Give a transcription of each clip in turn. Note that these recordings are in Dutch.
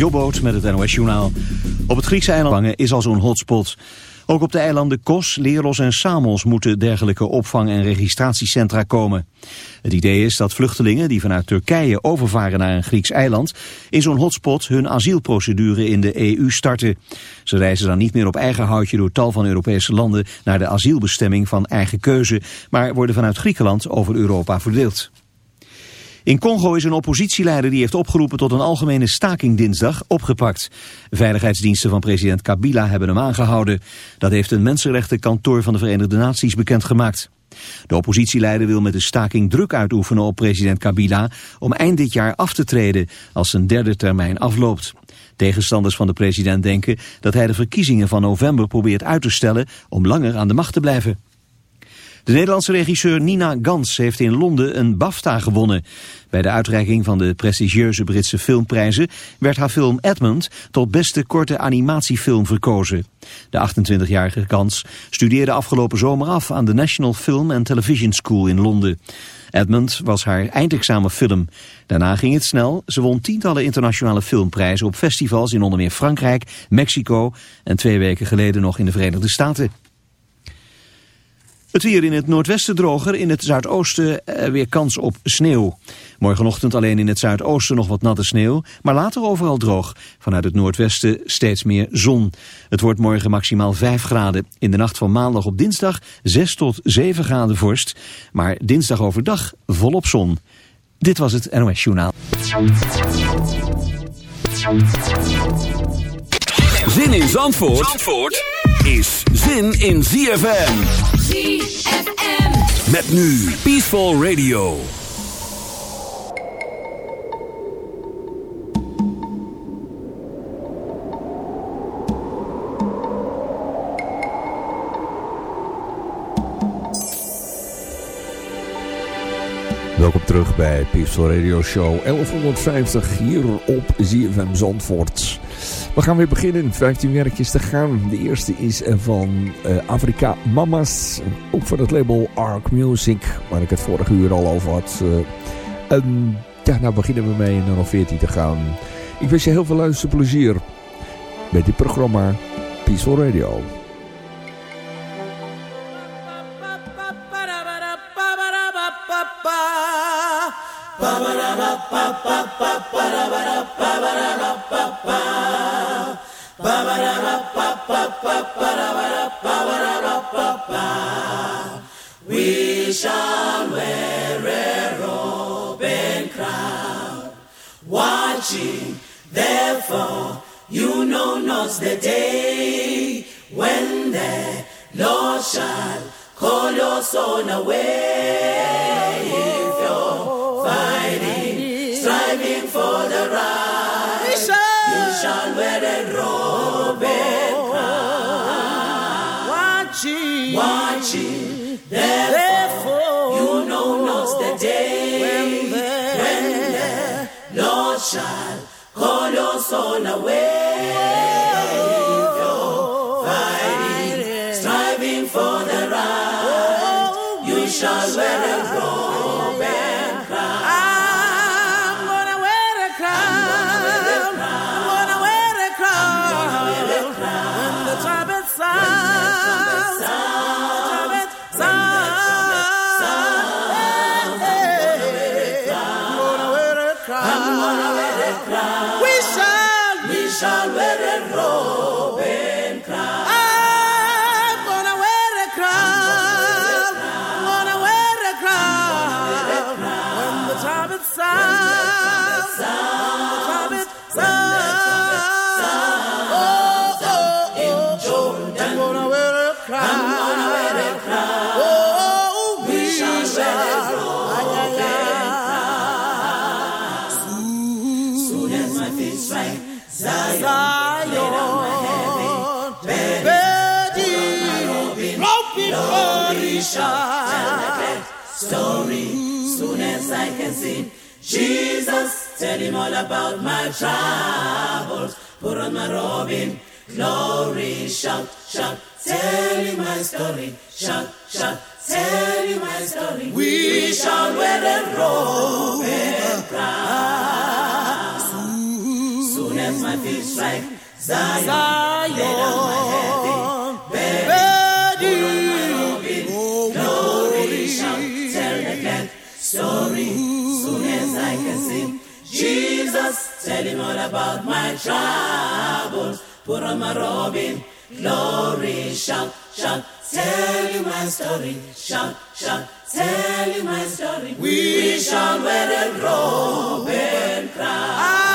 Jobboot met het NOS Journaal. Op het Griekse eiland is al zo'n hotspot. Ook op de eilanden Kos, Leros en Samos moeten dergelijke opvang- en registratiecentra komen. Het idee is dat vluchtelingen die vanuit Turkije overvaren naar een Grieks eiland... in zo'n hotspot hun asielprocedure in de EU starten. Ze reizen dan niet meer op eigen houtje door tal van Europese landen... naar de asielbestemming van eigen keuze... maar worden vanuit Griekenland over Europa verdeeld. In Congo is een oppositieleider die heeft opgeroepen tot een algemene staking dinsdag opgepakt. Veiligheidsdiensten van president Kabila hebben hem aangehouden. Dat heeft een mensenrechtenkantoor van de Verenigde Naties bekendgemaakt. De oppositieleider wil met de staking druk uitoefenen op president Kabila om eind dit jaar af te treden als zijn derde termijn afloopt. Tegenstanders van de president denken dat hij de verkiezingen van november probeert uit te stellen om langer aan de macht te blijven. De Nederlandse regisseur Nina Gans heeft in Londen een BAFTA gewonnen. Bij de uitreiking van de prestigieuze Britse filmprijzen werd haar film Edmund tot beste korte animatiefilm verkozen. De 28-jarige Gans studeerde afgelopen zomer af aan de National Film and Television School in Londen. Edmund was haar eindexamenfilm. Daarna ging het snel. Ze won tientallen internationale filmprijzen op festivals in onder meer Frankrijk, Mexico en twee weken geleden nog in de Verenigde Staten. Het weer in het noordwesten droger, in het zuidoosten eh, weer kans op sneeuw. Morgenochtend alleen in het zuidoosten nog wat natte sneeuw, maar later overal droog. Vanuit het noordwesten steeds meer zon. Het wordt morgen maximaal 5 graden. In de nacht van maandag op dinsdag 6 tot 7 graden vorst. Maar dinsdag overdag volop zon. Dit was het NOS Journaal. Zin in Zandvoort, Zandvoort is zin in ZFM. ZFM. Met nu Peaceful Radio. Welkom terug bij Peaceful Radio Show 1150 hier op ZFM Zandvoort. We gaan weer beginnen. 15 werkjes te gaan. De eerste is van uh, Afrika Mamas. Ook van het label Arc Music. Waar ik het vorige uur al over had. Uh, en ja, nou beginnen we mee naar nog 14 te gaan. Ik wens je heel veel luisterplezier. Met dit programma Peaceful Radio. about my troubles. Put on my robin, glory, shout, shout, you my story. Shout, shout, you my story. We, we shall wear the robin crown. Soon as my feet strike Zion, Zion. lay down my head. Tell him all about my troubles. Put on my robin, glory, shout, shout. Tell him my story, shout, shout. Tell him my story. We shall wear a robe and crown.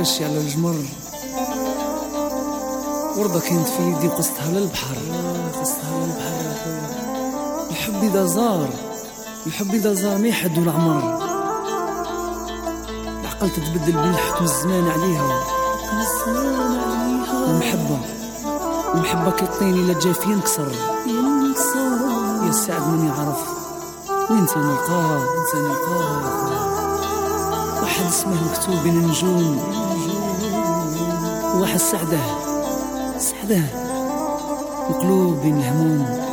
هل عقابة فاشي على الجمر. وردة كانت في يدي قصتها للبحر. قصتها للبحر الحب إذا زار الحب إذا زار ما يحد العمر العقل تتبدل بالحكم الزمان عليها. حكم الزمان عليها. المحبة. المحبة كالطين إلا جاف ينكسر. ينكسر. يا سعد من يعرف. وين تنلقاها وين تنلقاها واحد اسمه مكتوب بين النجوم الله السعدة سعدة. مقلوب بين الهموم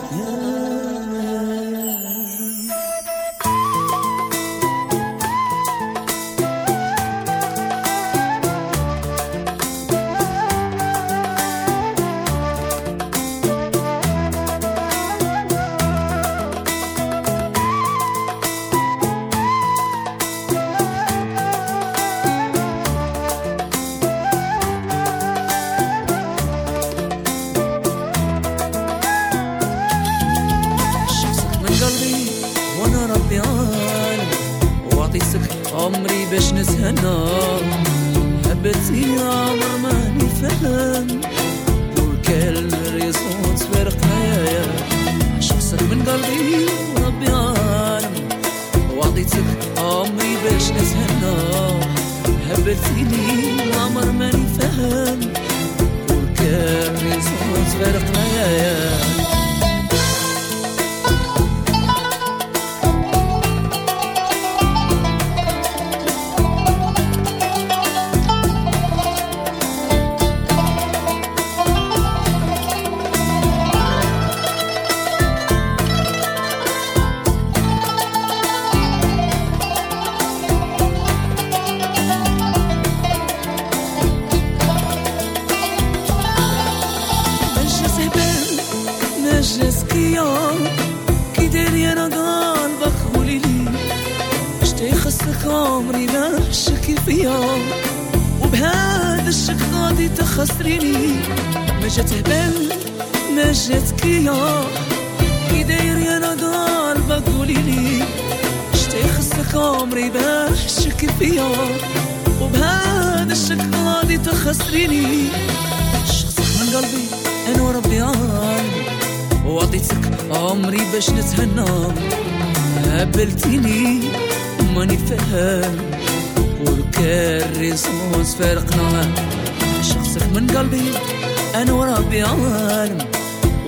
عمري باش نتهنى يا عمر ماني فاهم وكل ريزون تفارقنا يا يا شمسك من قلبي وربي عالم واعطيتك عمري باش نتهنى هبتيني عمر ماني فاهم وكل ريزون تفارقنا يا جات هبال ما جات قيام كي داير أنا قلبك قولي لي اشتي خصك عمري ما شكي فيا وبهذا الشك غادي تخسريني. شخصك من قلبي أنا وربي عالم وعطيتك عمري باش نتهنى. قابلتيني ماني فاهم. والكاريزوس فارقنا شخصك من قلبي أنا وربي عالم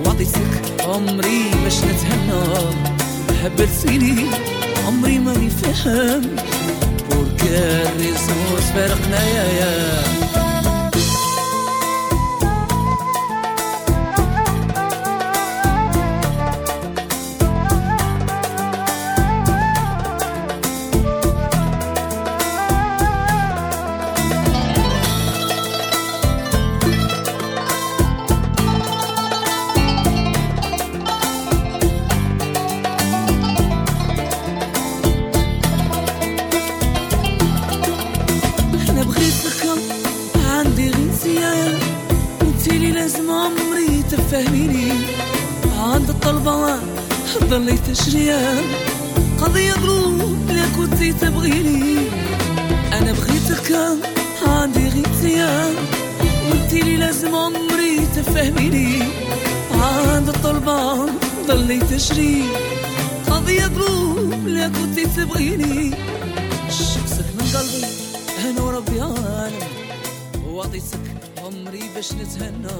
وعطيتك عمري باش نتهنى. هبلتيني عمري ماني فاهم والكاريزوس فارقنا يا يا. تبغيني؟ شخصك من قلبي أنا وربي عالم وعطيتك عمري باش نتهنى.